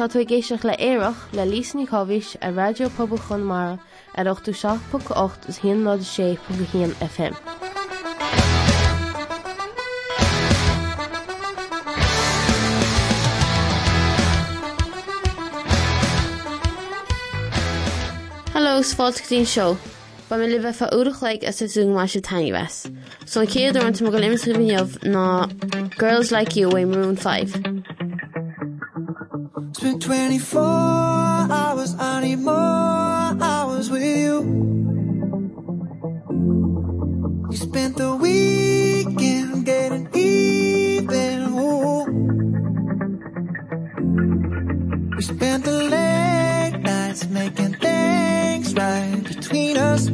Tá tú géisioach le éireach le lísní chohís a radiopabal chun mar ar 8ú 6.8 is hí ná sé pu hían FM. Fáiltín seo, Ba me libh fa as zoom mar se. So an céad an go limimiomh ná Girls Like You way Maroon 5. Spent 24 hours I need more hours with you. You spent the weekend getting even. We spent the late nights making things right between us.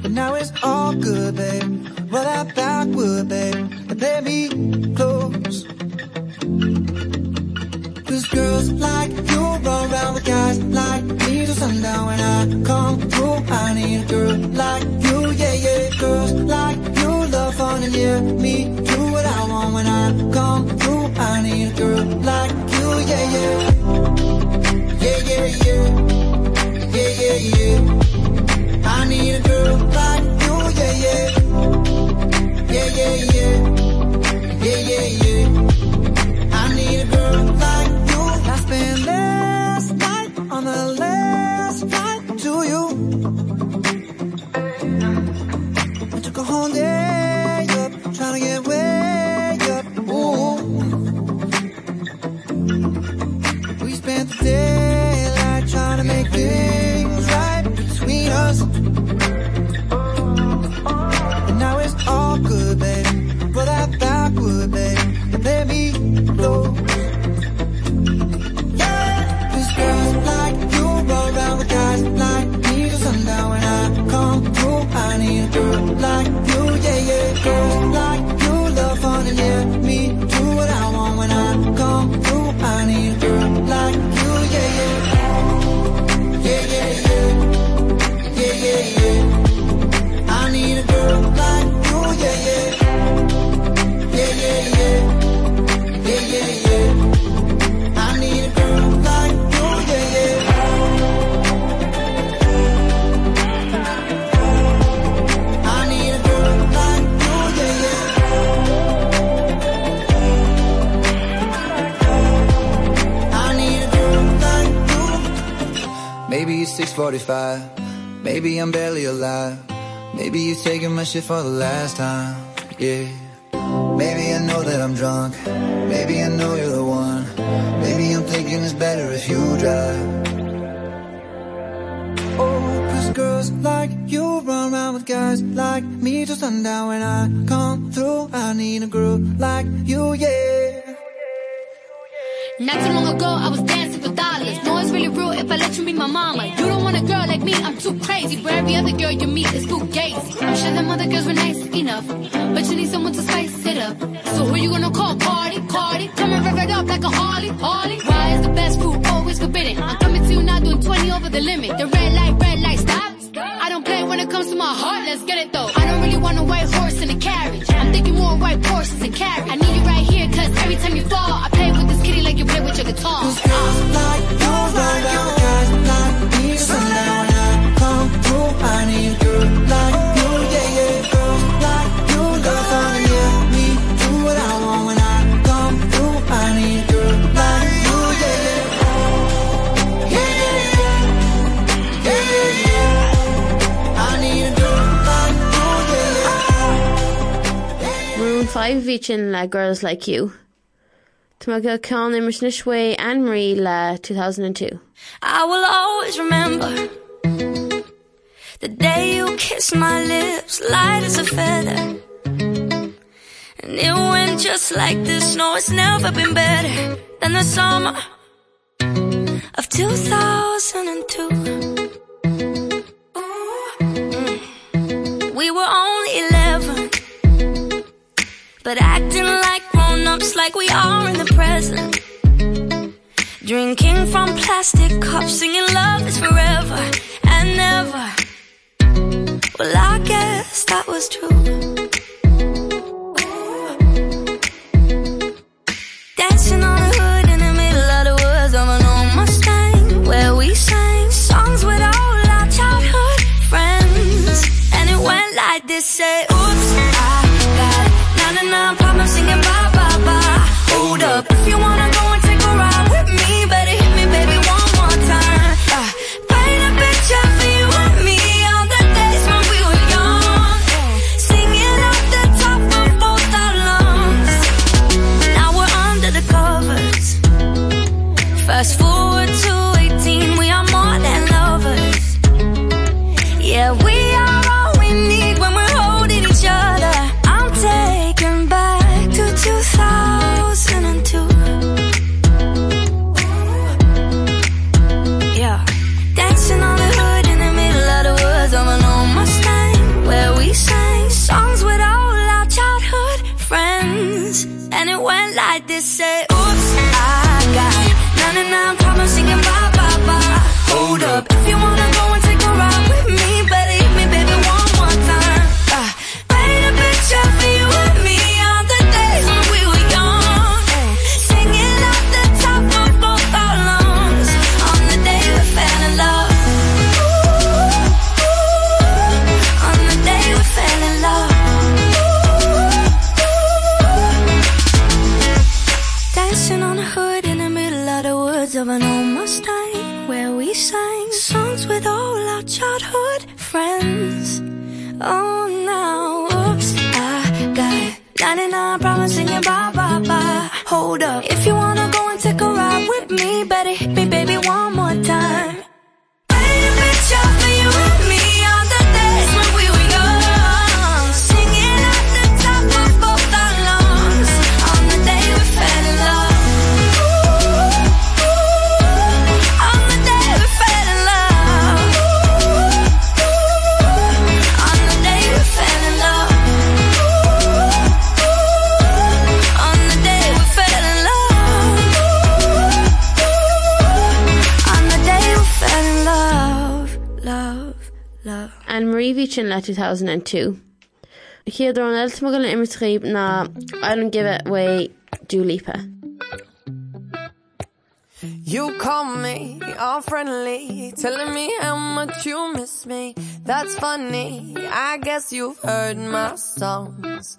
But now it's all good babe. Well that backward babe. And let me close Johnny 45 maybe I'm barely alive. Maybe you've taken my shit for the last time. Yeah. Maybe I know that I'm drunk. Maybe I know you're the one. Maybe I'm thinking it's better if you drive. Oh cause girls like you run around with guys like me till sundown when I come through. I need a group like you yeah. Not too long ago I was dancing for dollars. Noise really rude if I let you be my mama. You don't like me I'm too crazy. For every other girl you meet is too gazy. I'm sure them other girls were nice enough But you need someone to spice it up. So who you gonna call? Party party Come and rev it up like a Harley Harley. Why is the best food always forbidden? I'm coming to you now doing 20 over the limit. The red light red light stop. I don't play when it comes to my heart let's get it though. I don't really want a white horse in a carriage. I'm thinking more white horses and carry. I need you right here cause every time you fall I play with this kitty like you play with your guitar. Like you ví sin le Girls Like You. Tá go cean immers na Shway Anne Marie le 2002. I will always remember the day you kissed my lips light as a feather and it went just like this no it's never been better than the summer of 2002 but acting like grown-ups like we are in the present. Drinking from plastic cups singing love is forever and never well I guess that was true Oh now, oops, I got 99 problems singing bye bye bye. Hold up, if you wanna go and take a ride with me Better Marie sin le uh, 2002. Chiad an eltma immertríb na an give it way Dua Lipa. You call me all friendly, telling me how much you miss me. That's funny. I guess you've heard my songs.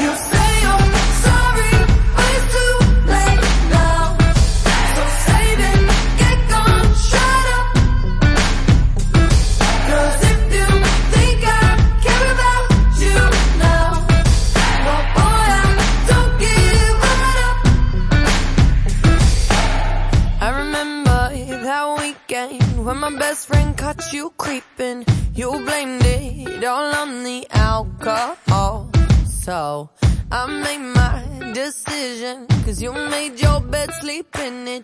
You say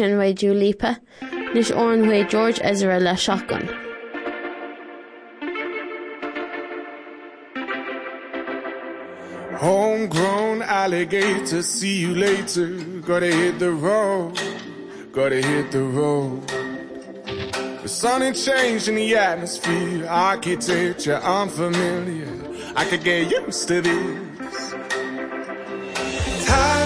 a bhí sin bhaid Dua Lipa, óan bhaid George Ezra le shotgun. Homegrown alligator, see you later. Gotta hit the road, gotta hit the road. The sun ain't changed in the atmosphere, architecture unfamiliar. I could get used to this.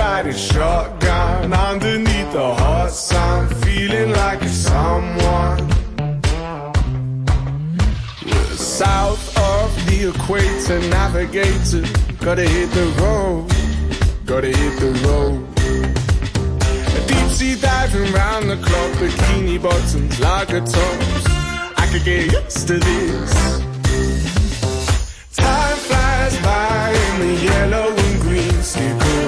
riding shotgun underneath the hot sun, feeling like a someone. South of the equator, navigator. Gotta hit the road, gotta hit the road. Deep sea diving round the clock, bikini bottoms, lager tops. I could get used to this. Time flies by in the yellow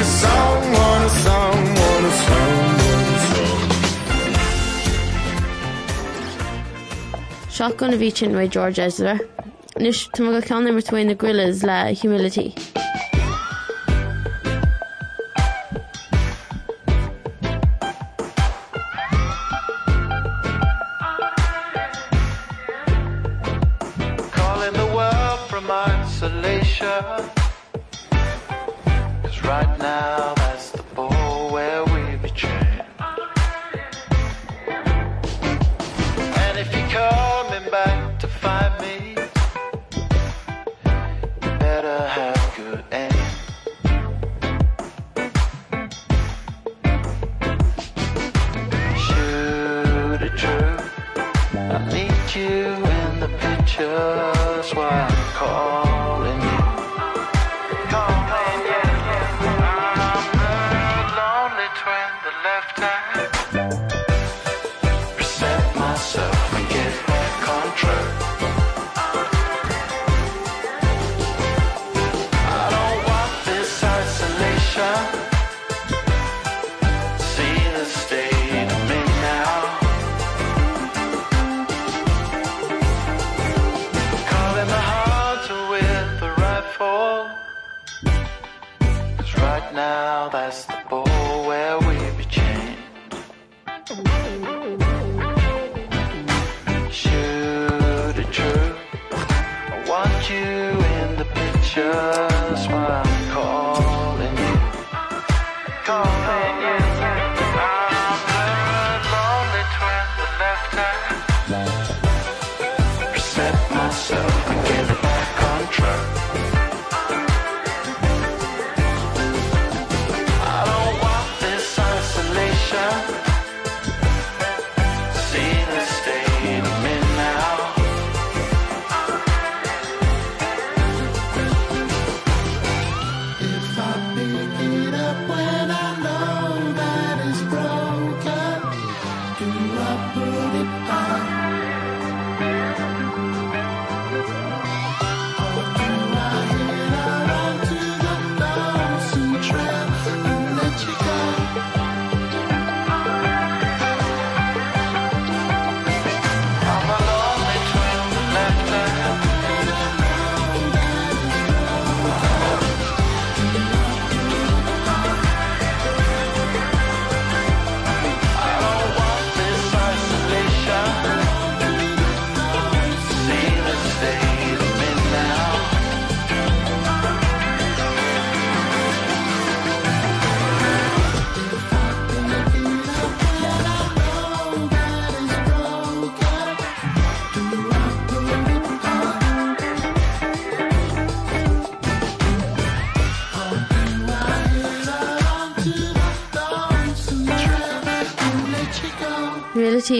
Feeling like a someone, a someone, a someone, a someone. Shotgun a bhí sin bhaid George Ezra. Nus tu go cean number twain na Gorillaz le uh, humility. calling the world from isolation.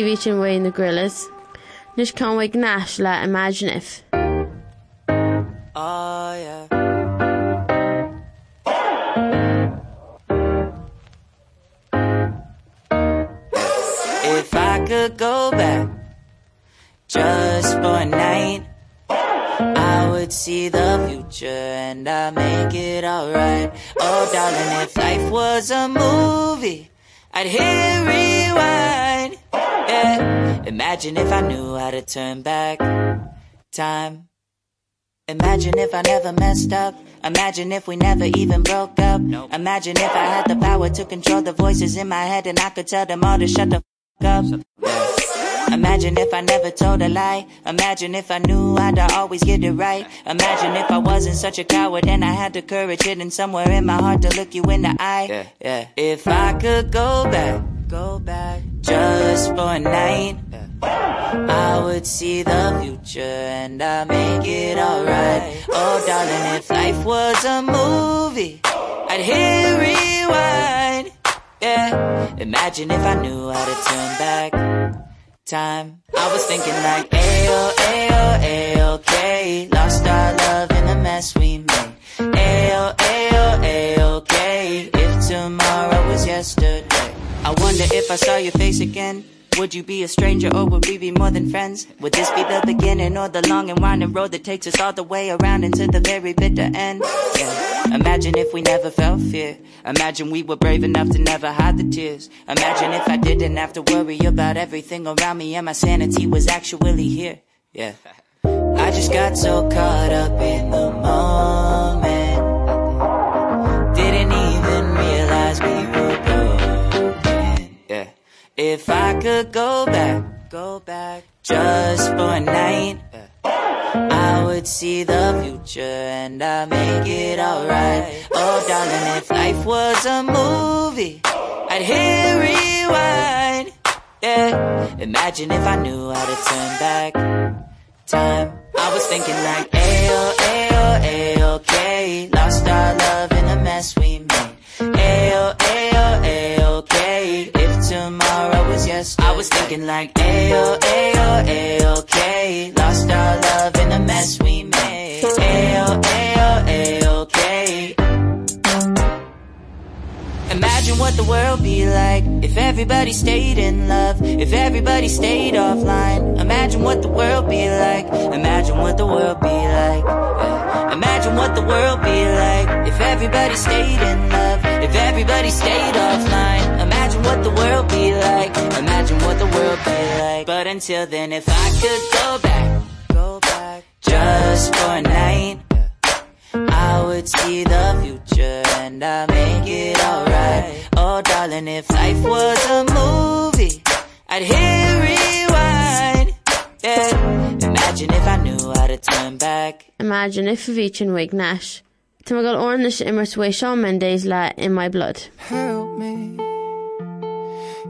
TV sin way na Gorillaz. Nus conhaig gnáis le Imagine if. Oh yeah. If I could go back just for a night, I would see the future and I make it alright. Oh darling, if life was a movie, I'd hit rewind. Imagine if I knew how to turn back time. Imagine if I never messed up. Imagine if we never even broke up. Imagine if I had the power to control the voices in my head and I could tell them all to shut the f up. Imagine if I never told a lie. Imagine if I knew I'd always get it right. Imagine if I wasn't such a coward and I had the courage hidden somewhere in my heart to look you in the eye. Yeah, yeah. If I could go back, go back just for a night. I would see the future and I make it alright. Oh darling, if life was a movie, I'd hit rewind. Yeah, imagine if I knew how to turn back time. I was thinking like, ayo, okay. Lost our love in the mess we made. Ayo, okay. If tomorrow was yesterday, I wonder if I saw your face again. Would you be a stranger or would we be more than friends? Would this be the beginning or the long and winding road that takes us all the way around into the very bitter end? Yeah. Imagine if we never felt fear. Imagine we were brave enough to never hide the tears. Imagine if I didn't have to worry about everything around me and my sanity was actually here. Yeah. I just got so caught up in the moment. If I could go back, go back just for a night, I would see the future and I make it alright. Oh darling, if life was a movie, I'd hit rewind. Yeah, imagine if I knew how to turn back time. I was thinking like, ayo, okay. Lost our love in the mess we made. Tomorrow. I was thinking like, ayo, ayo, okay. Lost our love in the mess we made. Ayo, ayo, okay. Imagine what the world be like if everybody stayed in love, if everybody stayed offline. Imagine what the world be like. Imagine what the world be like. Imagine what the world be like if everybody stayed in love, if everybody stayed the world be like. But until then, if I could go back, go back just for a night. I I would see the future and I make it alright. Oh darling, if life was a movie, I'd hit rewind. Yeah, imagine if I knew how to turn back. Imagine if a bhí an wig neis. Tá go ornis immers way Shawn Mendes le in my blood. help me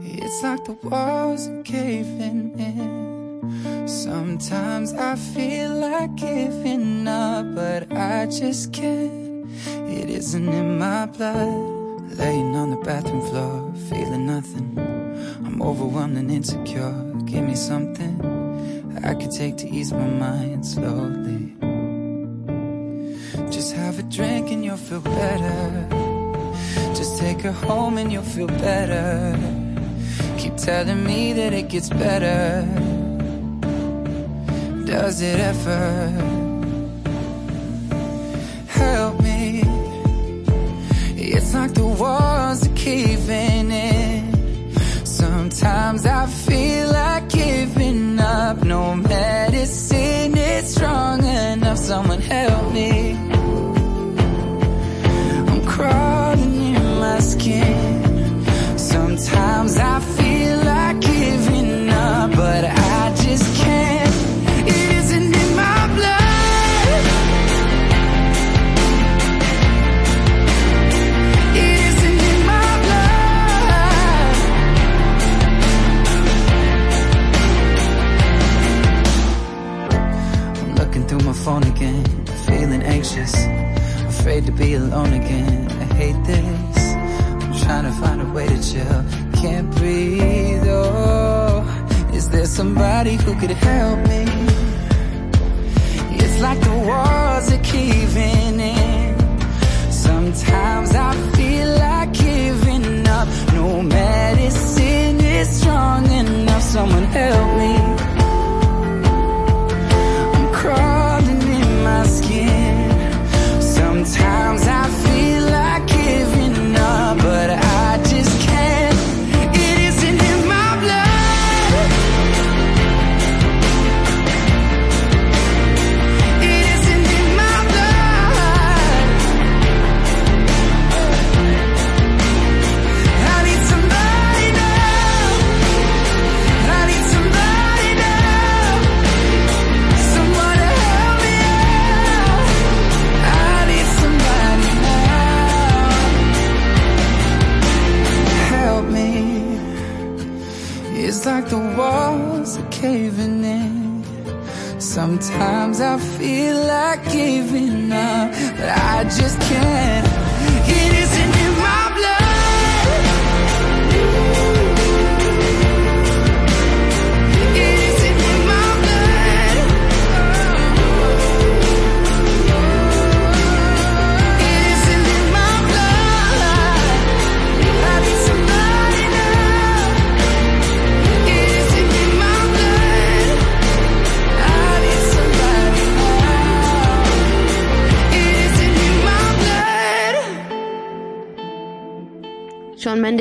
it's like the walls are caving in. Sometimes I feel like giving up but I just can't. It isn't in my blood. Laying on the bathroom floor feeling nothing. I'm overwhelmed and insecure. Give me something I could take to ease my mind slowly. Just have a drink and you'll feel better. Just take her home and you'll feel better keep telling me that it gets better. Does it ever help me? It's like the walls are caving in. Sometimes I feel like giving up. No medicine is strong enough. Someone help me. I'm crawling in my skin. Sometimes I feel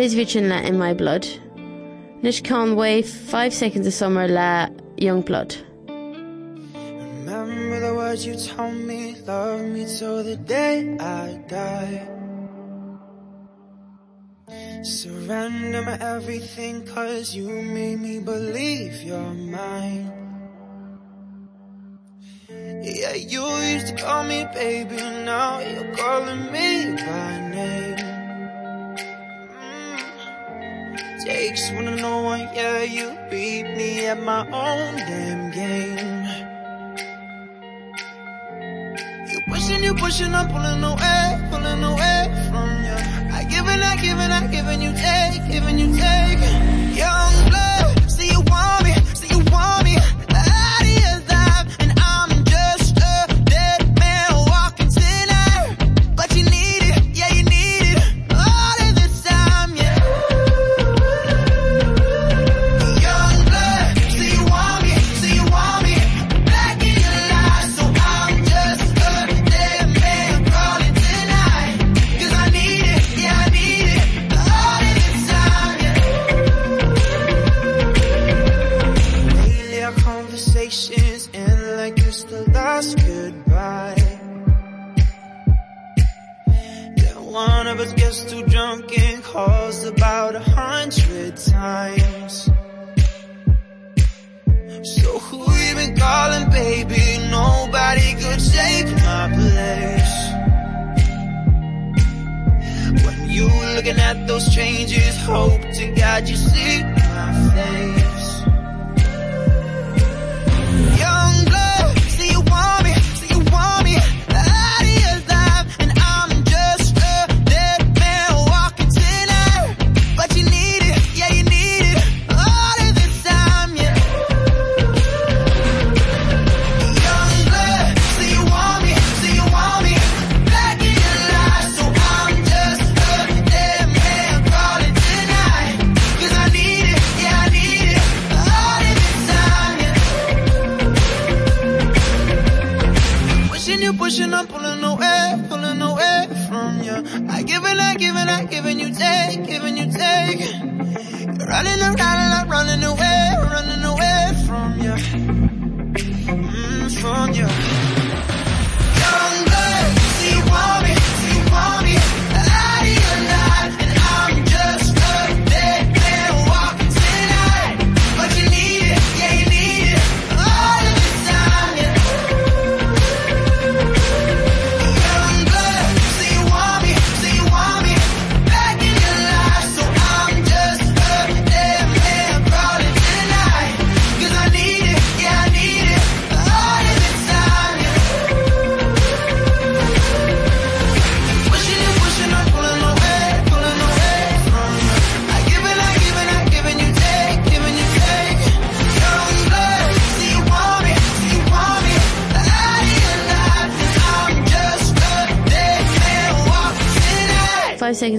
bhí le in my blood. Nis Conway 5 seconds of summer le young blood. Remember the words you told me, love me till the day I die. Surrender my everything cause you made me believe you're mine. Yeah, you used to call me baby, now you're calling me by name. Takes when I know one, yeah, you beat me at my own damn game. You pushing, you pushing, I'm pulling away, pulling away from you. I give and I give and I give and you take, giving you take. Young blood, see you want me, looking at those changes. Hope to God you see my face.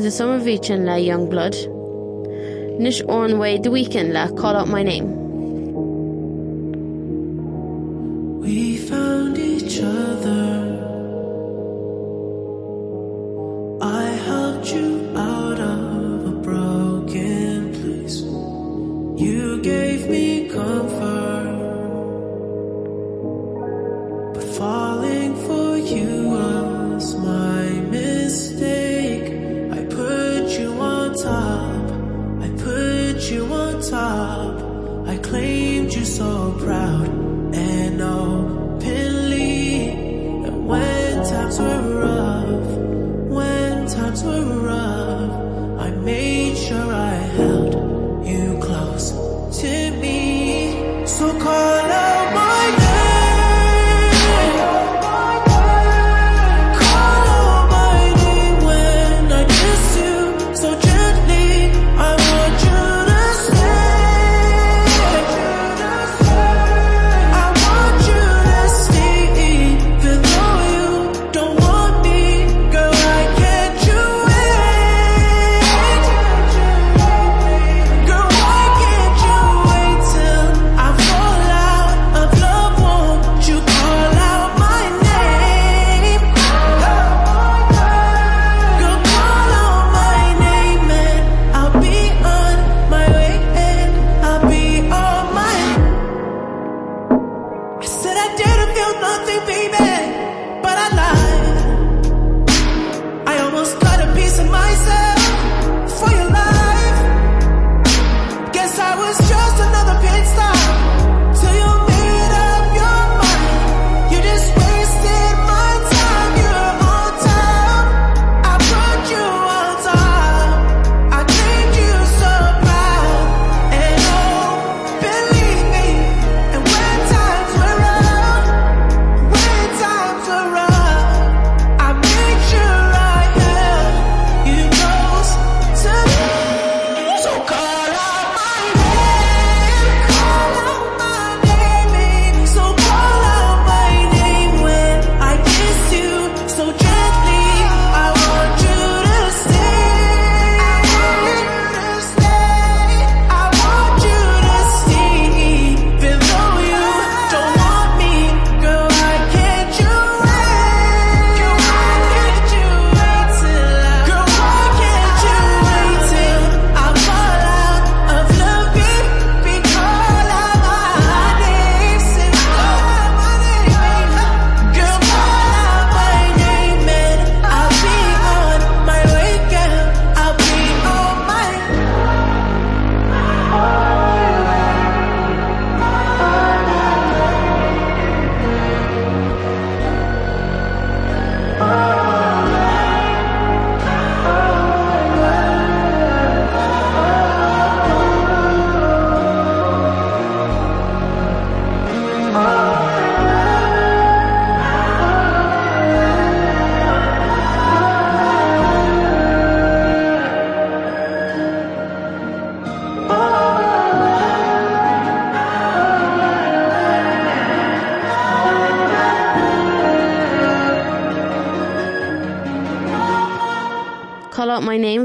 in the summer vichin la young blood. Nish way the Weeknd la call out my name.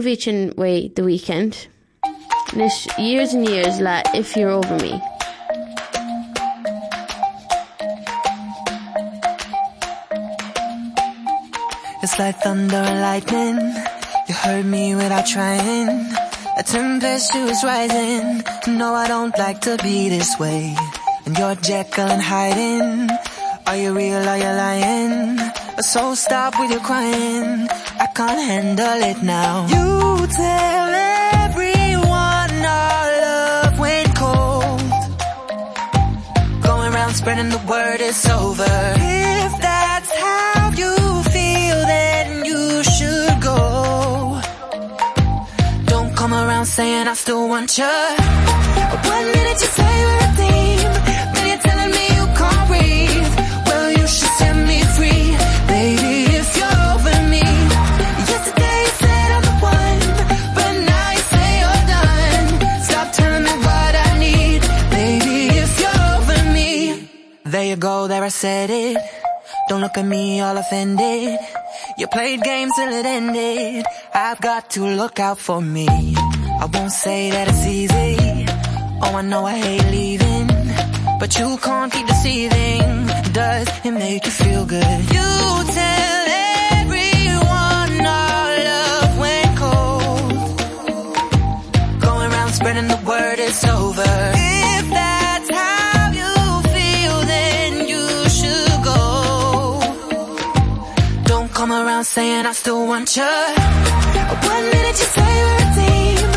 Vichin way the Weeknd. Nish years and years la if you're over me. It's like thunder and lightning. You heard me without trying. A tempest is rising. No, I don't like to be this way. And you're Jekyll and hiding. Are you real? Are you lying? So stop with your crying. Can't handle it now. You tell everyone our love went cold. Going around spreading the word it's over. If that's how you feel, then you should go. Don't come around saying I still want you. Look at me all offended. You played games till it ended. I've got to look out for me. I won't say that it's easy. Oh, I know I hate leaving. But you can't keep deceiving. Does it make you feel good? You tell everyone our love went cold. Going around spreading the word it's over. Around saying I still want you. One minute you say we're a team,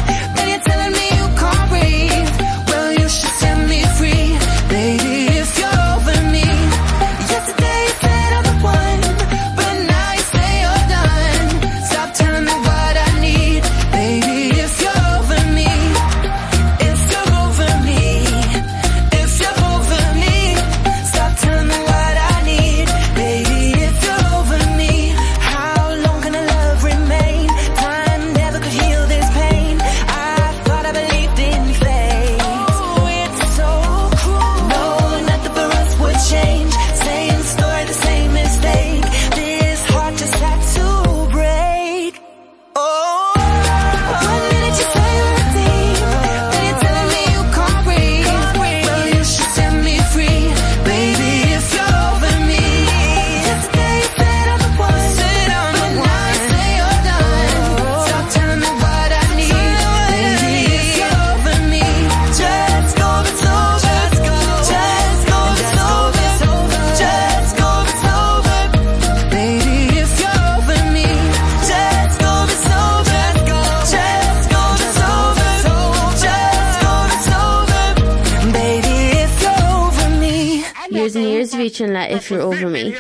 years Vichin if you're over me.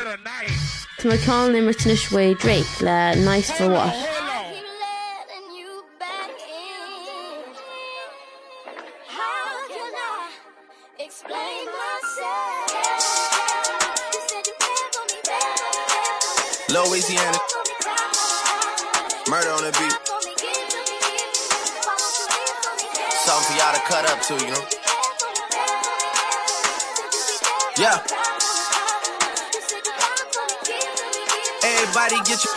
To my call nimmer nish way Drake la nice for what? Louisiana. Murder on the beat. Something for y'all to cut up to, you know? Yeah. Everybody get your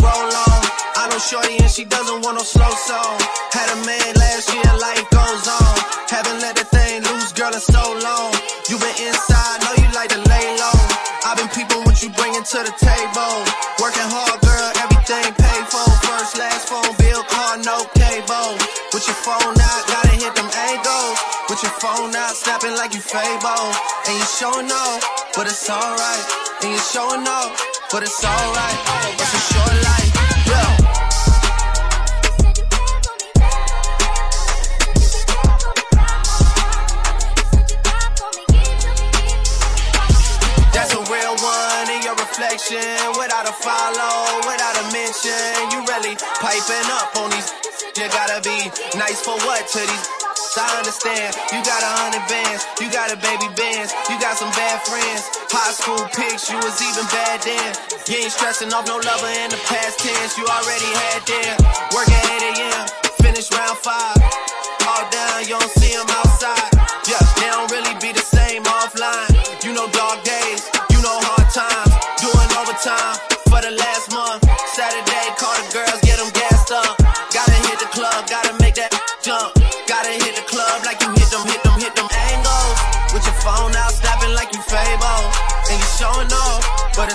roll on. I know Shorty and she doesn't want no slow song. Had a man last year, life goes on. Haven't let the thing loose, girl, in so long. You been inside, know you like to lay low. I've been peeping what you bringing to the table. Working hard, girl, everything paid for. First, last phone bill, car, no cable. With your phone out, gotta hit them angles. With your phone out, snapping like you Fable. And you showing off, but it's alright. And you showing off, but it's alright. It's a short life. That's a real one in your reflection. Without a follow, without a mention. You really piping up on these. You gotta be nice for what to these. I understand. You got a hundred bands. You got a baby bands. You got some bad friends. High school pics. You was even bad then. You ain't stressing off no lover in the past tense. You already had them. Work at 8 a.m. Finish round five. All down. You don't see them outside. Yeah, they don't really be the same offline. You know dog days, you know hard times. Doing overtime for the last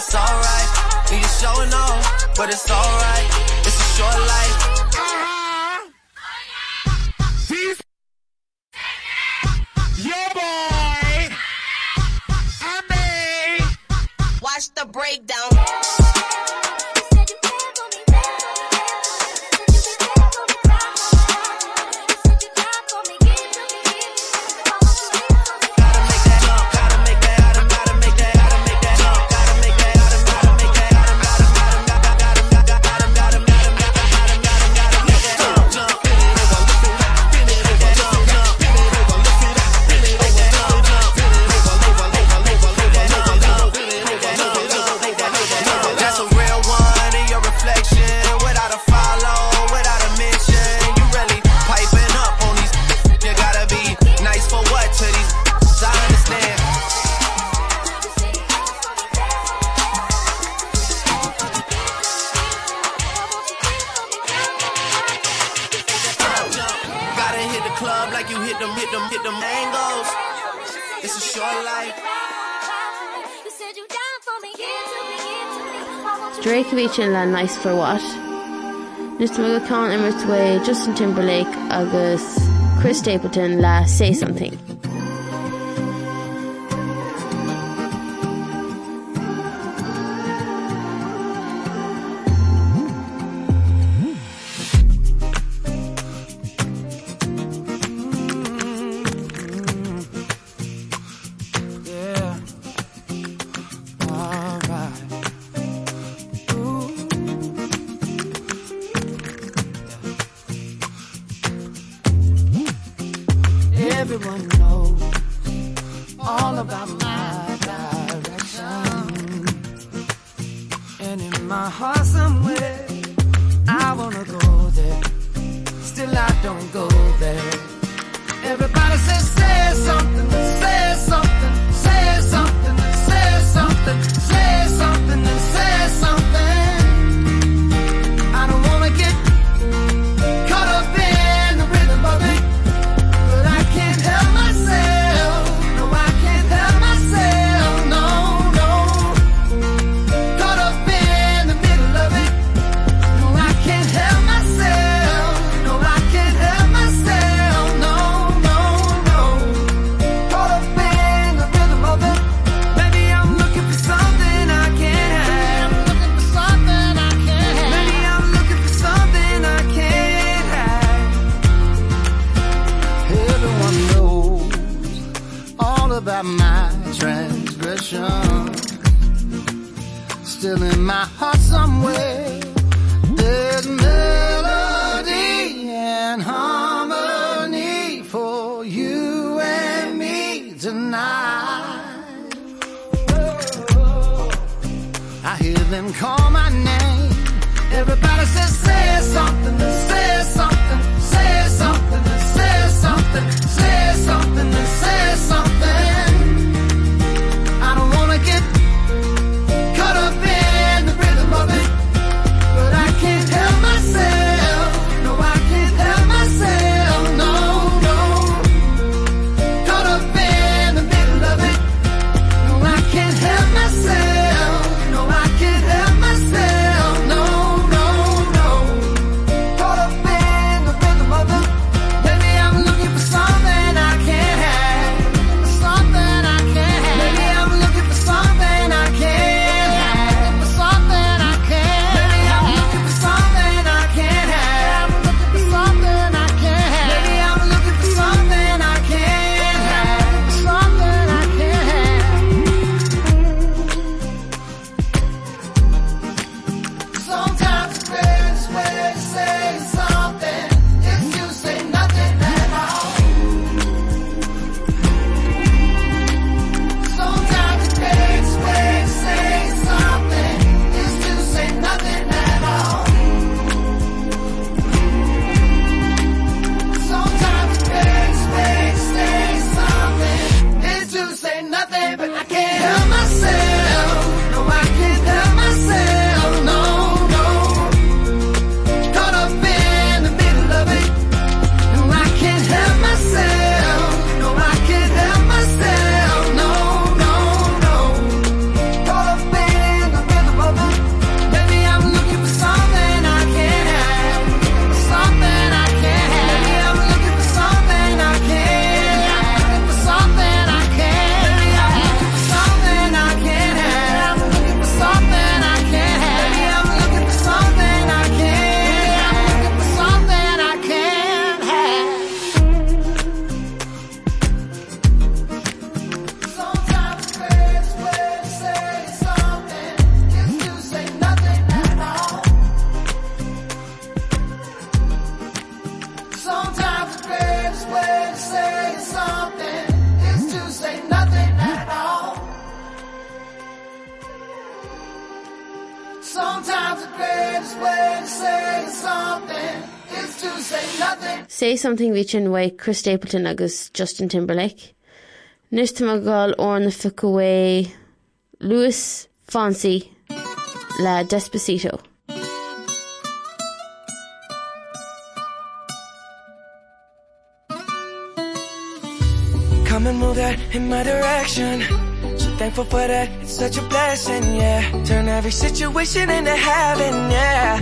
it's alright. We just showing off but it's alright. It's a short life. Yeah boy I'm watch the breakdown. Breakaway sin le nice for what. Nus mu cá Justin Timberlake agus Chris Stapleton le say something. Say something bhí sin Chris Stapleton agus Justin Timberlake. Nus tá gáil ó na fucahé Luis Fonsi le Despacito. Come and move that in my direction. So thankful for that, it's such a blessing, yeah. Turn every situation into heaven, yeah.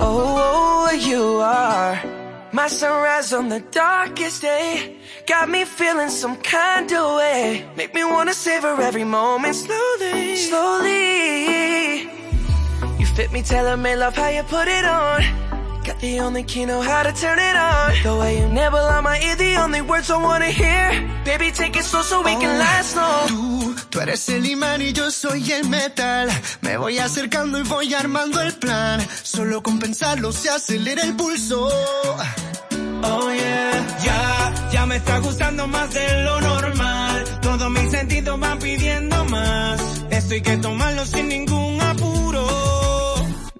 Oh, oh, oh you are my sunrise on the darkest day. Got me feeling some kind of way. Make me wanna savor every moment slowly, slowly. You fit me, tailor made love how you put it on. Got the only key, know how to turn it on. The way you nibble on my ear, the only words I wanna hear. Baby, take it slow so we can last long. Tú, tú eres el imán y yo soy el metal. Me voy acercando y voy armando el plan. Solo con pensarlo se acelera el pulso. Oh yeah, ya, ya me está gustando más de lo normal. Todos mis sentidos van pidiendo más. Esto hay que tomarlo sin ningún apuro.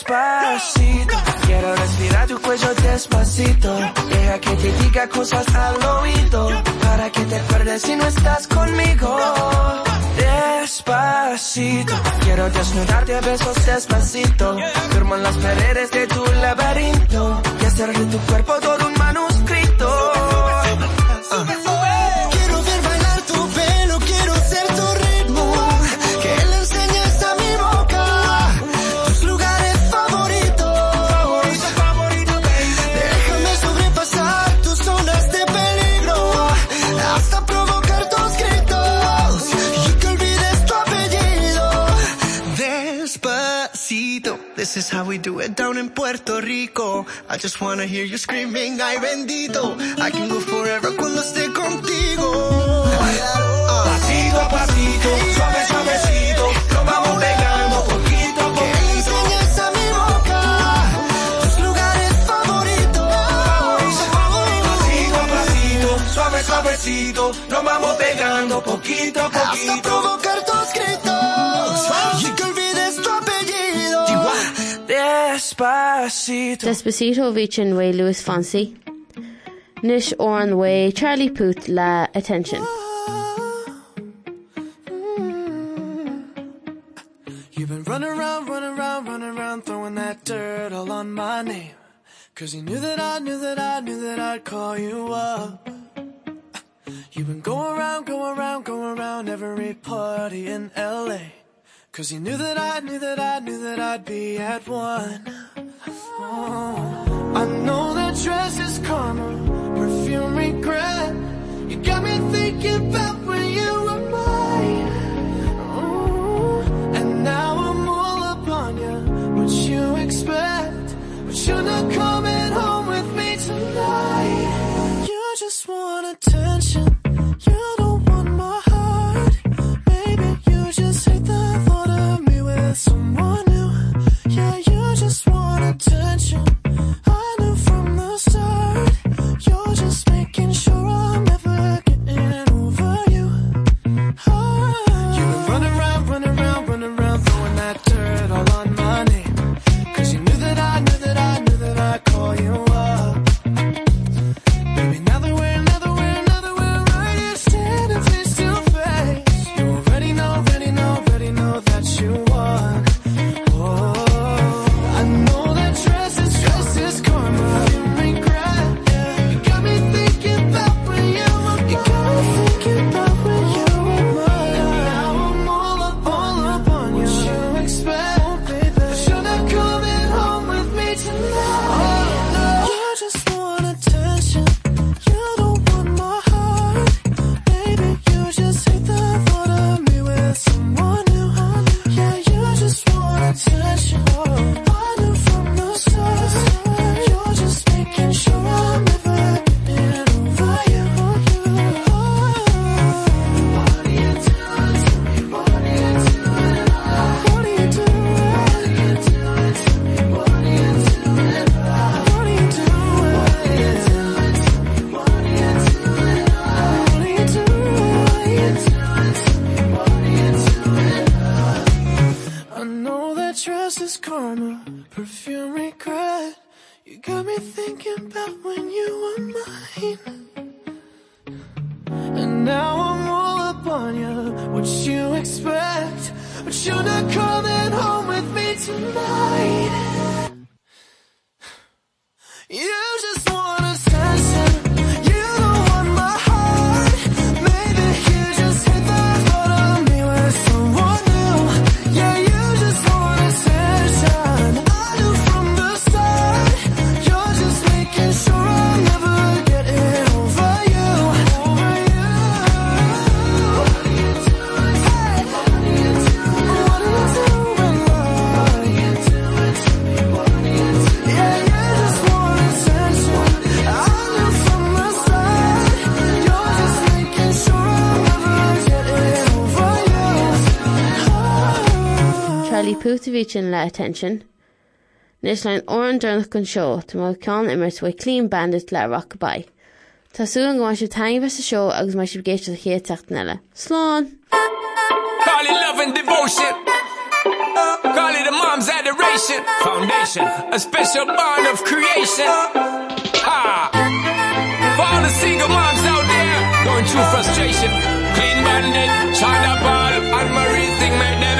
Despacito, quiero respirar tu cuello despacito. Deja que te diga cosas al oído. Para que te acuerdes si no estás conmigo. Despacito, quiero desnudarte a besos despacito. Firmo en las paredes de tu laberinto. Y hacer de tu cuerpo todo un This is how we do it down in Puerto Rico. I just wanna hear you screaming, ay bendito. I can go forever cuando esté contigo. Pasito a pasito, suave, suavecito. Nos vamos pegando poquito a poquito. enseñes a mi boca tus lugares favoritos. Pasito a pasito, suave, suavecito. Nos vamos pegando poquito a poquito. provocar Despacito. Bhí sin bhé Luis Fonsi. Nis ó an bhé Charlie Puth le Attention. Mm. You've been running around, running around, running around, throwing that dirt all on my name. Cause you knew that I knew that I knew that I'd call you up. You've been going around, going around, going around every party in LA. Cause you knew that I knew that I knew that I'd be at one. I know that dress is karma perfume regret. You got me thinking about when you were mine. And now I'm all upon you what you expect? But you're not coming home with me tonight. You just want attention. You don't want my heart. Maybe you just hate the thought of me with someone new just want attention. I know from the start. Sin le attention. Nis lein oran durnach gon seo tá má ceán immers bfu clean bandit le Rockabye. Tású an gháin se taimh a seo agus mar si géiste ché techt eile. Sláán! Call it love and devotion. Call it a mom's adoration. Foundation, a special bond of creation. Ha! For all the single moms out there going through frustration. Clean bandit, China ball, Anne-Marie thing them air.